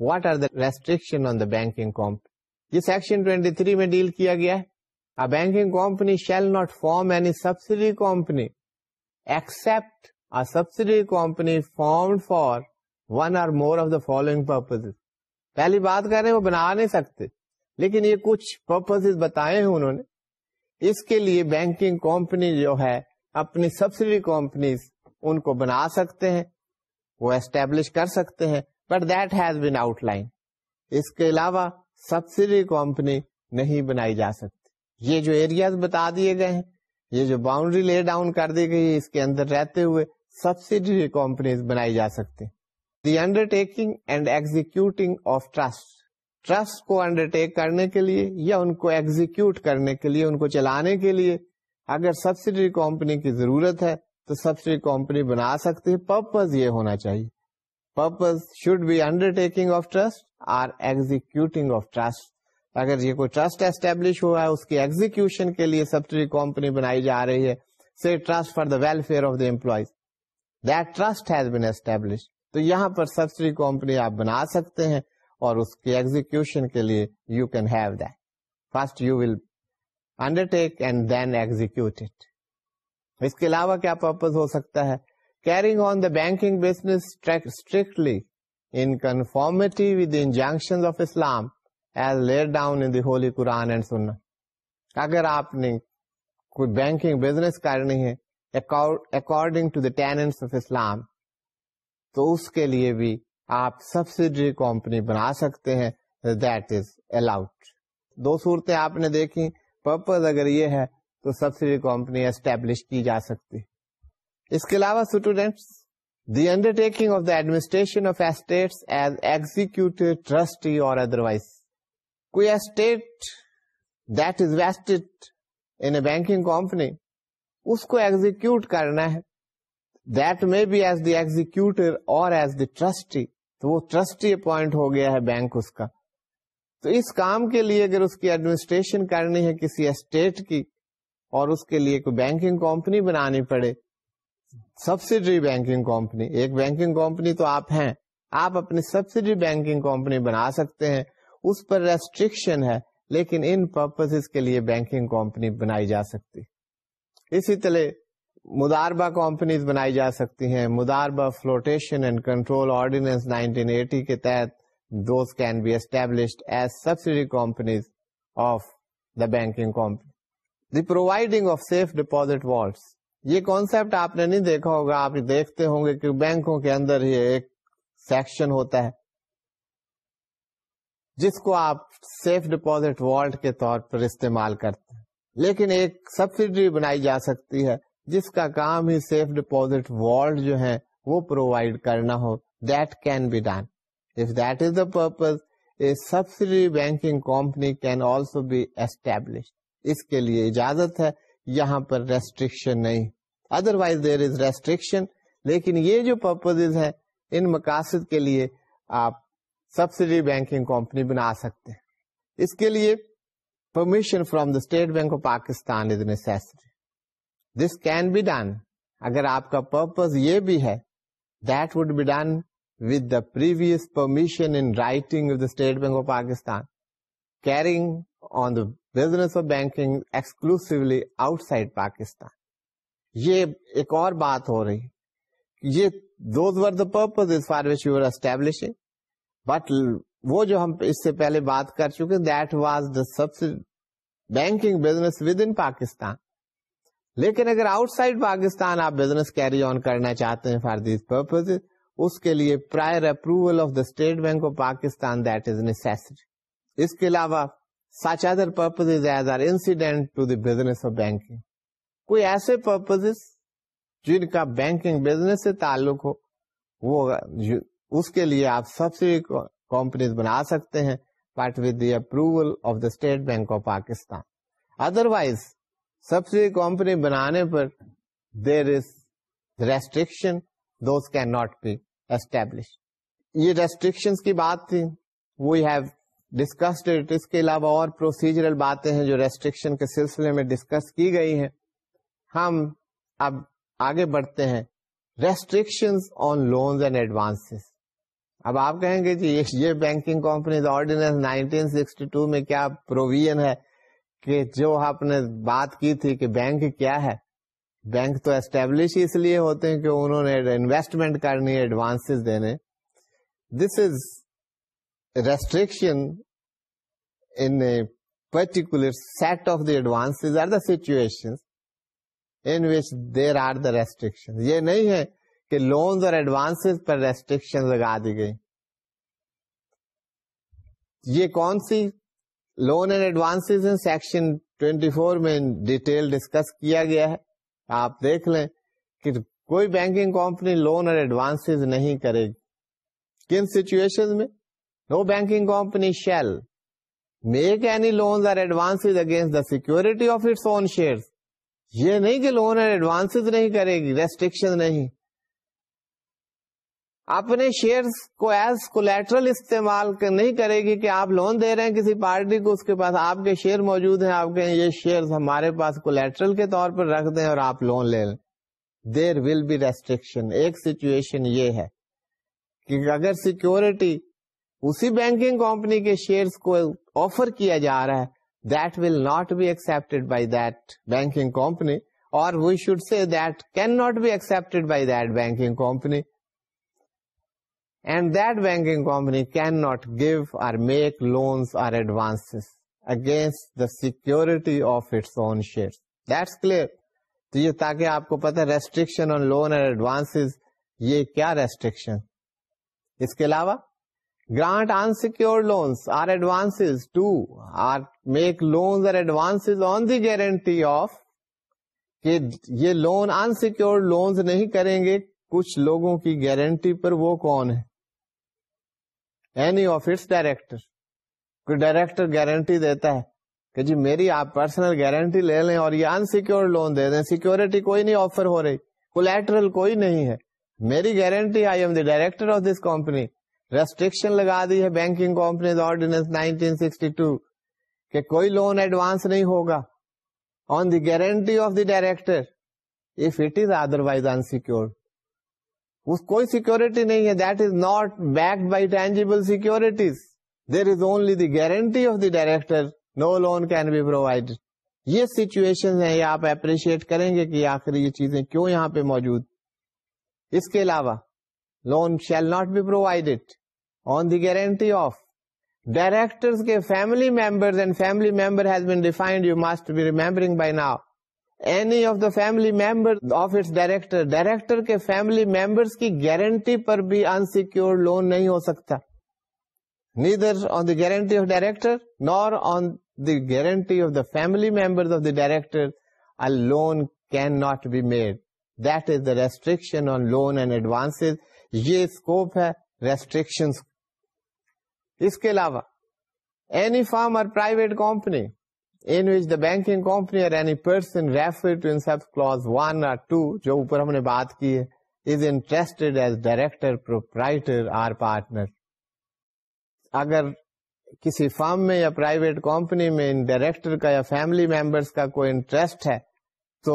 What are the restriction on the banking company یہ سیکشن 23 میں ڈیل کیا گیا ہے۔ Banking company shall not form any subsidy company except subsidy company form for one or more of the following purpose پہلی بات کر رہے ہیں، وہ بنا نہیں سکتے۔ لیکن یہ کچھ پرپز بتائے ہیں انہوں نے۔ اس کے لیے بینکنگ کمپنی جو ہے، اپنی سبسڈی کمپنیز ان کو بنا سکتے ہیں، وہ اسٹیبلش کر سکتے ہیں۔ But that has been outline اس کے علاوہ سبسڈی کمپنی نہیں بنائی جا سکتی۔ یہ جو ایریاز بتا دیے گئے ہیں یہ جو باؤنڈری لے ڈاؤن کر دی گئی اس کے اندر رہتے ہوئے سبسڈی کمپنیز بنائی جا سکتی۔ The undertaking and executing of trust trust کو انڈر ٹیک کرنے کے لیے یا ان کو ایگزیکیوٹ کرنے کے لیے، ان کو چلانے کے لیے۔ اگر سبسڈی کمپنی کی ضرورت ہے، تو سبسڈی کمپنی بنا سکتی ہے پرپز یہ ہونا چاہیے۔ Purpose should be undertaking of trust or executing of trust اگر یہ کوئی ٹرسٹ اسٹیبلش ہوا ہے، اس کی ایگزیکشن کے لیے سبسڈی کمپنی بنائی جا رہی ہے see trust for the welfare of the employees that trust has been establish تو یہاں پر سبسڈی کمپنی آپ بنا سکتے ہیں اور اس کی ایگزیکشن کے لیے you can have that first you will undertake and then execute it اس کے علاوہ کیا پرپز ہو سکتا ہے؟ Carrying on the banking business strictly in conformity with the injunctions of Islam as laid down in the Holy Quran and Sunnah. اگر آپ نے کوئی بینکنگ بزنس کرنی ہے according to the tenets of Islam تو اس کے لیے بھی آپ سبسڈری کمپنی بنا سکتے ہیں. دیٹ از الاؤڈ دو صورتیں آپ نے دیکھی. پرپز اگر یہ ہے، تو سبسڈی کمپنی اسٹیبلش کی جا سکتی. اس کے علاوہ students the undertaking of the administration of estates as executor trustee or otherwise کوئی estate that is vested in banking company, اس کو ایگزیکٹ کرنا ہے۔ That may be as the executor or as the trustee, تو وہ trustee appoint ہو گیا ہے bank اس کا۔ تو اس کام کے لیے اگر اس کی ایڈمنسٹریشن کرنی ہے کسی اسٹیٹ کی اور اس کے لیے کوئی بینکنگ کمپنی بنانی پڑے سبسڈری بینکنگ کمپنی، ایک بینکنگ کمپنی تو آپ ہیں، آپ اپنی سبسڈری بینکنگ کمپنی بنا سکتے ہیں۔ اس پر ریسٹرکشن ہے، لیکن ان پرپز کے لیے بینکنگ کمپنی بنائی جا سکتی۔ اسی طرح مداربہ کمپنیز بنائی جا سکتی ہیں۔ Modaraba flotation and control ordinance 1980 کے تحت those can be established as subsidy companies of the banking company the providing of safe deposit vaults یہ کانسیپٹ آپ نے نہیں دیکھا ہوگا، آپ دیکھتے ہوں گے کہ بینکوں کے اندر ہی ایک سیکشن ہوتا ہے۔ جس کو آپ سیف ڈپوزٹ والٹ کے طور پر استعمال کرتے ہیں۔ لیکن ایک سبسڈری بنائی جا سکتی ہے، جس کا کام ہی سیف ڈپوزٹ والٹ جو ہے، وہ پرووائڈ کرنا ہو۔ That can be done if that is the purpose a subsidiary banking company can also be establish اس کے لیے اجازت ہے، یہاں پر ریسٹرکشن نہیں۔ Otherwise there is restriction لیکن یہ جو پرپز ہیں، ان مقاصد کے لیے آپ سبسڈی بینکنگ کمپنی بنا سکتے ہیں۔ اس کے لیے permission from the state bank of Pakistan is necessary this can be done اگر آپ کا پرپز یہ بھی ہے that would be done with the previous permission in writing the state bank of Pakistan carrying on the business of banking exclusively outside Pakistan یہ ایک اور بات ہو رہی۔ یہ those were the purpose is for which you are establishing but وہ جو ہم اس سے پہلے بات کر چکے that was the sub banking business within Pakistan لیکن اگر آؤٹ سائڈ پاکستان آپ بزنس کیری آن کرنا چاہتے ہیں فار دیز پرپز اس کے لیے prior approval of the state bank of Pakistan that is necessary اس کے علاوہ such other purpose as are incidental to the business of banking کوئی ایسے پرپز جن کا بینکنگ بزنس سے تعلق ہو، وہ اس کے لیے آپ سب سے کمپنیز بنا سکتے ہیں but with the approval of the state bank of Pakistan otherwise company بنانے پر there is restriction those can not be establish یہ ریسٹرکشن کی بات تھی۔ وی ہیو ڈسکسڈ اٹ اس کے علاوہ اور پروسیجرل باتیں ہیں جو ریسٹرکشن کے سلسلے میں ڈسکس کی گئی ہیں۔ ہم اب آگے بڑھتے ہیں۔ Restriction on loans and advance اب آپ کہیں گے جی یہ بینکنگ کمپنیز آرڈیننس 1962 میں کیا پروویژن ہے کہ جو آپ نے بات کی تھی کہ بینک کیا ہے؟ بینک تو اسٹیبلش اس لیے ہوتے ہیں کہ انہوں نے انویسٹمنٹ کرنی ایڈوانس دینے۔ This is restriction in particular set of the advance or the situation in which there are the restriction یہ نہیں ہے کہ لونز اور ایڈوانس پر ریسٹرکشن لگا دی گئی یہ کون سی لون اینڈ ایڈوانس سیکشن 24 میں ڈیٹیل ڈسکس کیا گیا ہے۔ آپ دیکھ لیں کہ کوئی بینکنگ کمپنی لون اور ایڈوانس نہیں کرے گی۔ کن سچویشن میں؟ No banking company shall make any loan or advance against the security of its own share یہ نہیں کہ لون اور ایڈوانس نہیں کرے گی ریسٹرکشن نہیں۔ اپنے شیئر کو ایز کولیٹرل استعمال نہیں کرے گی کہ آپ لون دے رہے ہیں کسی پارٹی کو، اس کے پاس آپ کے شیئر موجود ہیں، آپ کے یہ شیئر ہمارے پاس کولیٹرل کے طور پر رکھ دیں اور آپ لون لے لیں۔ دیر ول بی ریسٹرکشن ایک سچویشن یہ ہے کہ اگر سیکورٹی اسی بینکنگ کمپنی کے شیئر کو آفر کیا جا رہا ہے that will not be accepted by that banking company or we should say that can not be accepted by that banking company and that banking company can not give or make loans or advance against the security of its own share that's clear تو یہ تاکہ آپ کو پتا restriction on loan and advance یہ کیا restriction اس کے علاوہ grant unsecure loans or advance to or make loans or advance on the guarantee of کہ یہ لون انسیکیور لونس نہیں کریں گے. کچھ لوگوں کی گارنٹی پر وہ کون ہے؟ اینی آف اٹس ڈائریکٹر کوئی ڈائریکٹر گارنٹی دیتا ہے کہ جی میری آپ پرسنل گارنٹی لے لیں اور یہ انسیکیور لون دے دیں۔ سیکورٹی کوئی نہیں آفر ہو رہی۔ کولیٹرل کوئی نہیں ہے۔ میری guarantee I am the director of this company restriction لگا دی ہے بینکنگ کمپنی آرڈیننس 1962 کہ کوئی لون ایڈوانس نہیں ہوگا۔ On the guarantee of the director if it is otherwise unsecure کوئی سیکورٹی نہیں ہے. That is not backed by tangible securities there is only the guarantee of the director no loan can be provide یہ situation ہے یہ آپ appreciate کریں گے کہ آخر یہ چیزیں کیوں یہاں پہ موجود. اس کے علاوہ loan shall not be provided on the guarantee of director کے family member and family member has been defined you must be remembering by now any of the family member of its director director کے family members کی guarantee پر بھی unsecure loan نہیں ہو سکتا. Neither on the guarantee of director nor on the guarantee of the family member of the director loan can not be made that is the restriction on loan and advance یہ scope ہے restriction اس کے علاوہ any firm or private company in which the banking company or any person referred to in sub clause 1 or 2 جو اوپر ہم نے بات کی ہے is interested as director, proprietor or partner. اگر کسی فارم میں یا پرائیویٹ کمپنی میں ان ڈائریکٹر کا یا فیملی ممبرس کا کوئی انٹرسٹ ہے تو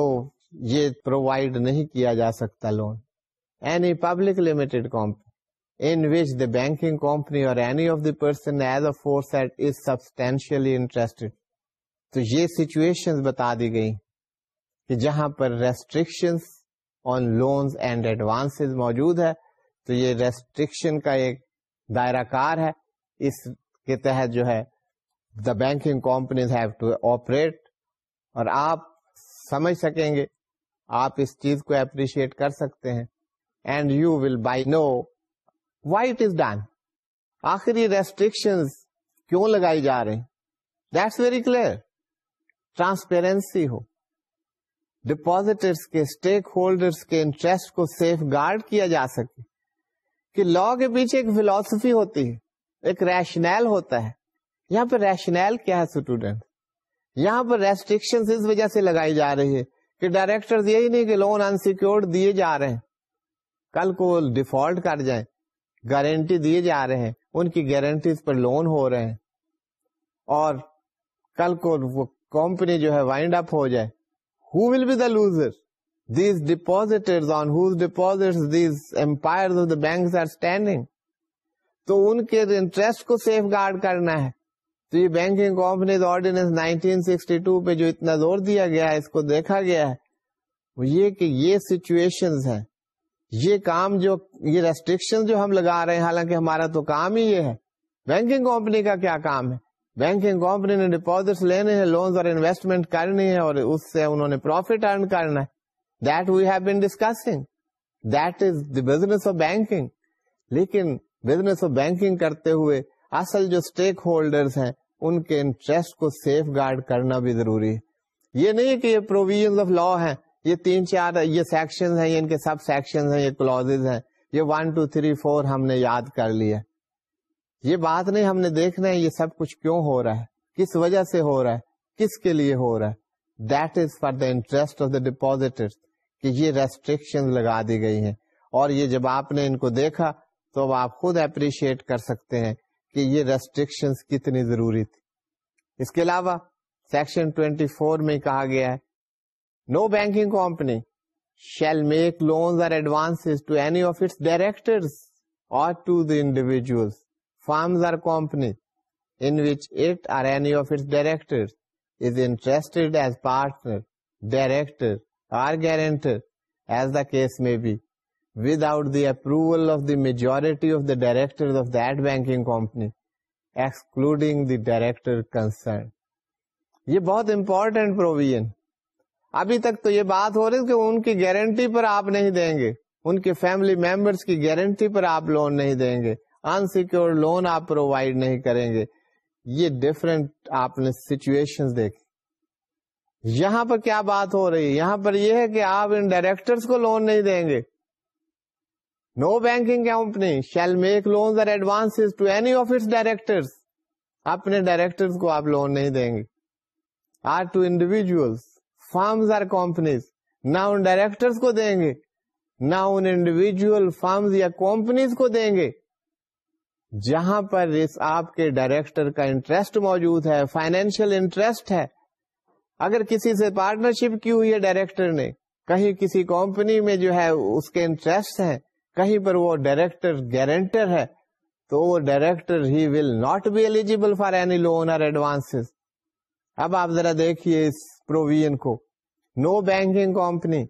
یہ پرووائڈ نہیں کیا جا سکتا loan any public limited company in which the banking company or any of the person as a force eight is substantially interested تو یہ سچویشن بتا دی گئی کہ جہاں پر restriction on loans and advance موجود ہے، تو یہ ریسٹرکشن کا ایک دائرہ کار ہے۔ اس کے تحت جو ہے the banking companies have to operate اور آپ سمجھ سکیں گے، آپ اس چیز کو اپریشیٹ کر سکتے ہیں۔ And you will by know why it is done آخری ریسٹرکشن کیوں لگائی جا رہی دیٹس ویری کلیئر ٹرانسپیرنسی ہو۔ ڈپوزٹرس کے اسٹیک ہولڈرس کے انٹرسٹ کو سیف گارڈ کیا جا سکے۔ کہ لا کے پیچھے ایک فلوسفی ہوتی ہے، ایک ریشنل ہوتا ہے۔ یہاں پہ ریشنل کیا ہے اسٹوڈینٹ یہاں پر ریسٹرکشن اس وجہ سے لگائی جا رہی ہے کہ ڈائریکٹر یہی نہیں کہ لون انسیکیورڈ دیے جا رہے ہیں۔ کل کو ڈیفالٹ کر جائیں گارنٹی دیے جا رہے ہیں، ان کی گارنٹیز پر لون ہو رہے ہیں۔ اور کل کو وہ کمپنی جو ہے وائنڈ اپ ہو جائے۔ Who will be the loser these depositor on whose deposit these empire of the bank are standing تو ان کے انٹرسٹ کو سیف گارڈ کرنا ہے۔ تو یہ بینکنگ کمپنیز آرڈیننس 1962 پہ جو اتنا زور دیا گیا ہے، اس کو دیکھا گیا ہے۔ وہ یہ کہ یہ سچویشن ہے یہ کام جو، یہ ریسٹرکشن جو ہم لگا رہے ہیں، حالانکہ ہمارا تو کام ہی یہ ہے۔ بینکنگ کمپنی کا کیا کام ہے؟ بینکنگ کمپنی نے ڈپوزٹ لینے ہیں لونز اور انویسٹمنٹ کرنی ہے اور اس سے انہوں نے پروفیٹ ارن کرنا ہے۔ That we have been discussing that is the business of banking لیکن بزنس آف بینکنگ کرتے ہوئے اصل جو اسٹیک ہولڈرس ہیں، ان کے انٹرسٹ کو سیف گارڈ کرنا بھی ضروری ہے۔ یہ نہیں کہ یہ پروویژ آف لا ہے یہ تین چار، یہ سیکشن ہیں، یہ ان کے سب سیکشن ہیں، یہ کلوز ہیں۔ یہ ون ٹو تھری فور ہم نے یاد کر لیا۔ یہ بات نہیں ہم نے دیکھنا ہے یہ سب کچھ کیوں ہو رہا ہے؟ کس وجہ سے ہو رہا ہے؟ کس کے لیے ہو رہا ہے؟ That is for the interest of the deposit کہ یہ ریسٹرکشن لگا دی گئی ہیں۔ اور یہ جب آپ نے ان کو دیکھا، تو اب آپ خود اپریشیٹ کر سکتے ہیں کہ یہ ریسٹرکشن کتنی ضروری تھی۔ اس کے علاوہ سیکشن 24 میں کہا گیا ہے no banking company shall make loans or advance to any of its director or to the individual firms or company in which it or any of its director is interested as partner director or guarantor as the case may be without the approval of the majority of the directors of that banking company, excluding the director concerned. یہ بہت important provision ابھی تک تو یہ بات ہو رہی کہ ان کی گارنٹی پر آپ نہیں دیں گے. ان کے فیملی ممبرس کی گارنٹی پر آپ لون نہیں دیں گے. انسیکیور لون آپ پرووائڈ نہیں کریں گے۔ یہ ڈفرینٹ آپ نے سچویشن دیکھی۔ یہاں پر کیا بات ہو رہی ہے؟ یہاں پر یہ ہے کہ آپ ان ڈائریکٹرس کو لون نہیں دیں گے۔ No banking company shall make loans or advance to any of its director اپنے ڈائریکٹر کو آپ لون نہیں دیں گے۔ Or to individual firms or companies نہ ان ڈائریکٹر کو دیں گے۔ نہ ان انڈیویجل فارمز یا کمپنیز کو دیں گے۔ جہاں پر اس آپ کے ڈائریکٹر کا انٹرسٹ موجود ہے فائنینشیل انٹرسٹ ہے۔ اگر کسی سے پارٹنرشپ کی ہوئی ہے ڈائریکٹر نے، کہیں کسی کمپنی میں جو ہے اس کے انٹرسٹ ہیں، کہیں پر وہ ڈائریکٹر گارنٹر ہے، تو وہ director he will not be eligible for any loan or advance اب آپ ذرا دیکھیے اس پروویژن کو۔ No banking company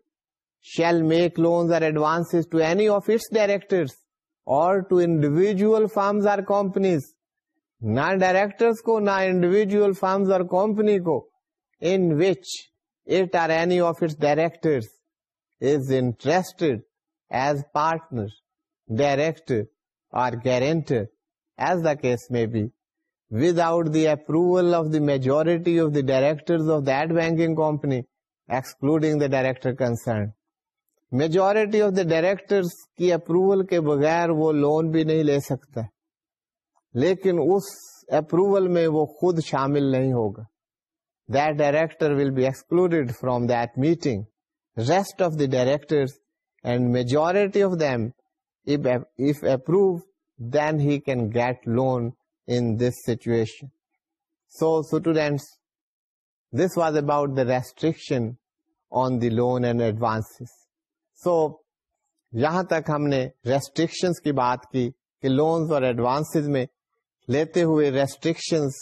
shall make loans or advance to any of its director or to individual firms or companies نہ director کو، نہ individual firms اور کمپنی کو in which it or any of its director is interested as partner director or guarantor as the case may be without the approval of the majority of the director of that banking company excluding the director concern majority of the director کی approval کے بغیر وہ loan بھی نہیں لے سکتا لیکن اس approval میں وہ خود شامل نہیں ہوگا that director will be excluded from that meeting rest of the director and majority of them, if, if approved, then he can get loan in this situation. So, students, this was about the restriction on the loan and advances. So, یہاں تک ہم نے restrictions کی بات کی کہ loans اور advance میں لیتے ہوئے ریسٹرکشنس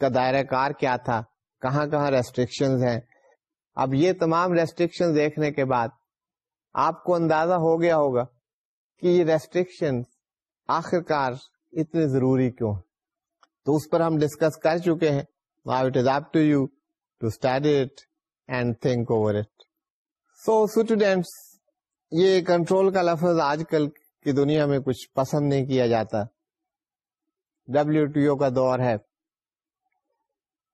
کا دائرہ کار کیا تھا؟ کہاں کہاں ریسٹرکشنز ہیں؟ اب یہ تمام ریسٹرکشن دیکھنے کے بعد آپ کو اندازہ ہو گیا ہوگا کہ یہ ریسٹرکشن آخر کار اتنے ضروری کیوں تو اس پر ہم ڈسکس کر چکے ہیں۔ It is up to you to study it and think over it so students یہ کنٹرول کا لفظ آج کل کی دنیا میں کچھ پسند نہیں کیا جاتا۔ ڈبلو ٹی او کا دور ہے۔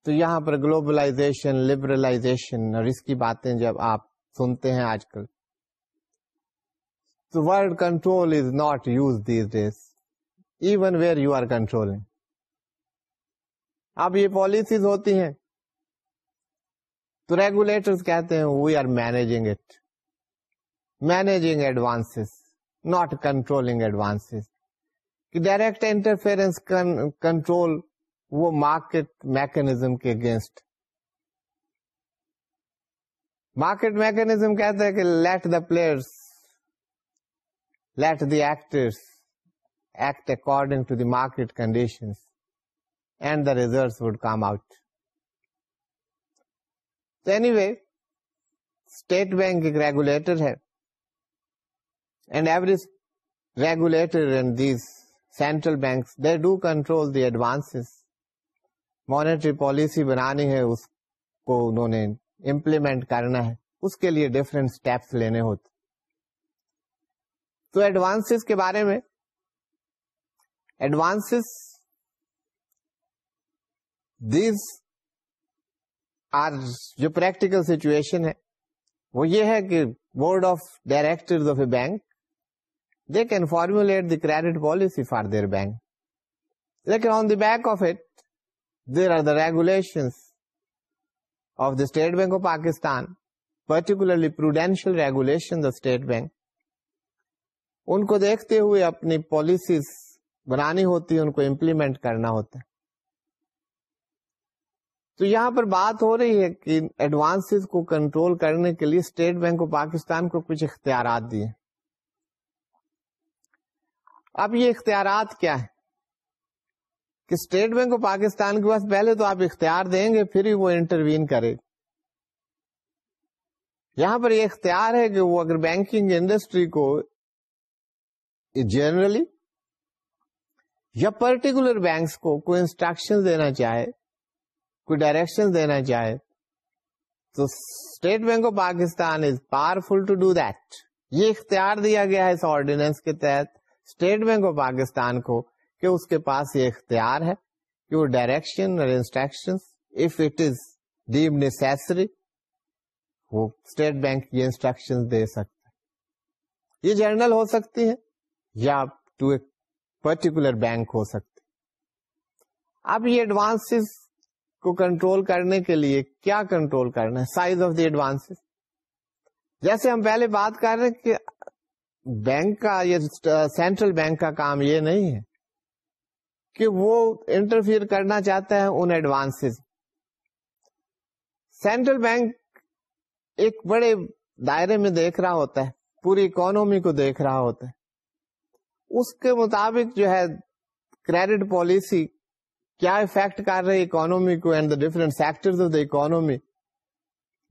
تو یہاں پر گلوبلائزیشن لبرلائزیشن اور اس کی باتیں جب آپ سنتے ہیں آج کل۔ تو word control is not use these days even where you are controlling اب یہ پالیسیز ہوتی ہیں۔ تو ریگولیٹر کہتے ہیں we are managing it managing advance not controlling advance direct interference control وہ مارکیٹ میکنیزم کے اگینسٹ مارکیٹ میکنیزم کہتے ہیں کہ let the players let the actors act according to the market condition and the result would come out anyway state bank ایک regulator ہے and every regulator and these central banks they do control the advance monetary policy بنانی ہے اس کو انہوں نے implement کرنا ہے اس کے لیے ڈفرینٹ اسٹیپس لینے ہوتے تو ایڈوانس کے بارے میں ایڈوانس دیز آر جو پریکٹیکل سچویشن ہے وہ یہ ہے کہ board of director of a bank they can formulate the credit policy for their bank لیکن on the back of it there are the regulation of the state bank of Pakistan particularly prudential regulation the state bank ان کو دیکھتے ہوئے اپنی policies بنانی ہوتی ہے ان کو امپلیمنٹ کرنا ہوتا ہے تو یہاں پر بات ہو رہی ہے کہ ایڈوانس کو کنٹرول کرنے کے لیے اسٹیٹ بینک آف پاکستان کو کچھ اختیارات دیے۔ اب یہ اختیارات کیا ہے کہ اسٹیٹ بینک آف پاکستان کے پاس پہلے تو آپ اختیار دیں گے، پھر ہی وہ انٹروین کرے یہاں پر یہ اختیار ہے کہ وہ اگر بینکنگ انڈسٹری کو جنرلی یا پرٹیکولر بینکس کو کوئی انسٹرکشن دینا چاہے، کوئی ڈائریکشن دینا چاہے، تو state bank of Pakistan is powerful to do that. یہ اختیار دیا گیا ہے اس آرڈیننس کے تحت۔ اسٹیٹ بینک آف پاکستان کو کہ اس کے پاس یہ اختیار ہے کہ وہ ڈائریکشن اور instruction if it is deem necessary وہ اسٹیٹ بینک یہ انسٹرکشن دے سکتا ہے۔ یہ جرنل ہو سکتی ہے یا ٹو اے پرٹیکولر بینک ہو سکتی اب یہ ایڈوانس کو کنٹرول کرنے کے لیے کیا کنٹرول کرنا ہے؟ سائز آف دی ایڈوانس جیسے ہم پہلے بات کر رہے ہیں کہ بینک کا یہ سینٹرل بینک کا کام یہ نہیں ہے کہ وہ انٹرفیئر کرنا چاہتا ہے ان ایڈوانس سینٹرل بینک ایک بڑے دائرے میں دیکھ رہا ہوتا ہے، پوری اکانومی کو دیکھ رہا ہوتا ہے۔ اس کے مطابق جو ہے کریڈٹ پالیسی کیا افیکٹ کر رہی اکانومی کو and the different sector of the economy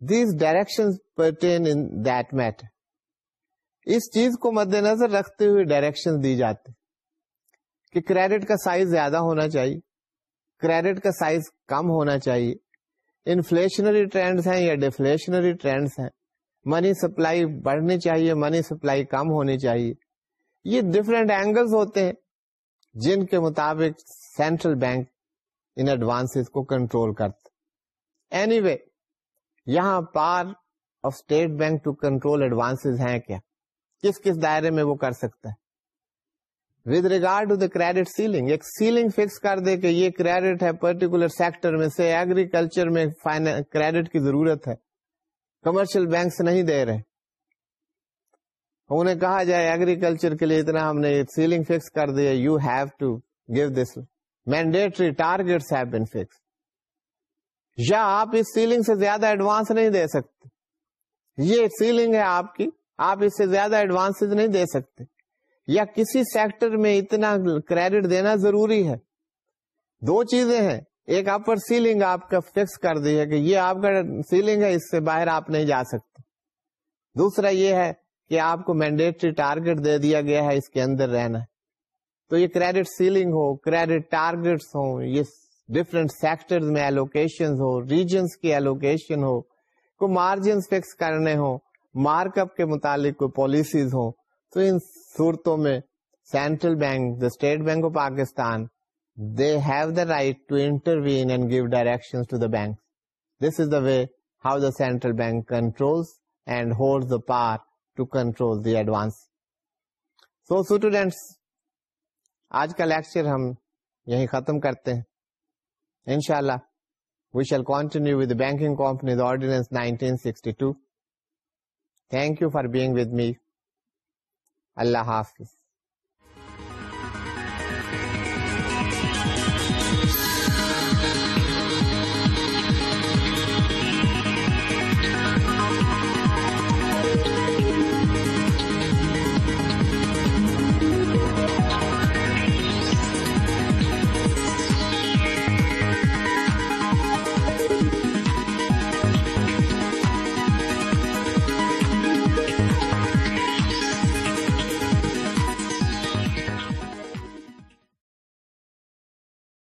these direction pertain in that matter اس چیز کو مد نظر رکھتے ہوئے ڈائریکشن دی جاتی کہ کریڈٹ کا سائز زیادہ ہونا چاہیے کریڈٹ کا سائز کم ہونا چاہیے۔ انفلشنری ٹرینڈس ہیں یا ڈیفلیشنری ٹرینڈس ہیں منی سپلائی بڑھنی چاہیے منی سپلائی کم ہونی چاہیے۔ یہ ڈفرینٹ اینگلس ہوتے ہیں جن کے مطابق سینٹرل بینک ان ایڈوانس کو کنٹرول کرتا۔ اینی وے یہاں power of state bank to control advance ہیں کیا؟ کس کس دائرے میں وہ کر سکتا ہے؟ With regard to the credit ceiling ایک سیلنگ فکس کر دے کہ یہ کریڈٹ ہے پرٹیکولر سیکٹر میں سے ایگریکلچر میں کریڈٹ کی ضرورت ہے۔ کمرشل بینکس نہیں دے رہے۔ انہیں کہا جائے ایگریکلچر کے لیے اتنا ہم نے سیلنگ فکس کر دیا you have to give this mandatory target have been fix یا آپ اس سیلنگ سے زیادہ ایڈوانس نہیں دے سکتے۔ یہ سیلنگ ہے آپ کی۔ آپ اس سے زیادہ ایڈوانس نہیں دے سکتے۔ یا کسی سیکٹر میں اتنا کریڈٹ دینا ضروری ہے۔ دو چیزیں ہیں۔ ایک اپر سیلنگ آپ کا فکس کر دی ہے کہ یہ آپ کا سیلنگ ہے، اس سے باہر آپ نہیں جا سکتے۔ دوسرا یہ ہے کہ آپ کو مینڈیٹری ٹارگیٹ دے دیا گیا ہے، اس کے اندر رہنا۔ ہے تو یہ کریڈٹ سیلنگ ہو کریڈٹ ٹارگیٹس ہوں، یہ ڈفرینٹ سیکٹر میں ایلوکیشن ہو ریجنس کی ایلوکیشن ہو، کو مارجن فکس کرنے ہو مارک اپ کے متعلق کوئی پالیسیز ہوں، تو ان صورتوں میں central bank the state bank of Pakistan they have the right to intervene and give direction to the bank this is the way how the central bank control and hold the power to control the advance so students آج کا lecture ہم یہی ختم کرتے ہیں۔ انشاءاللہ we shall continue with banking companies ordinance 1962 thank you for being with me اللہ حافظ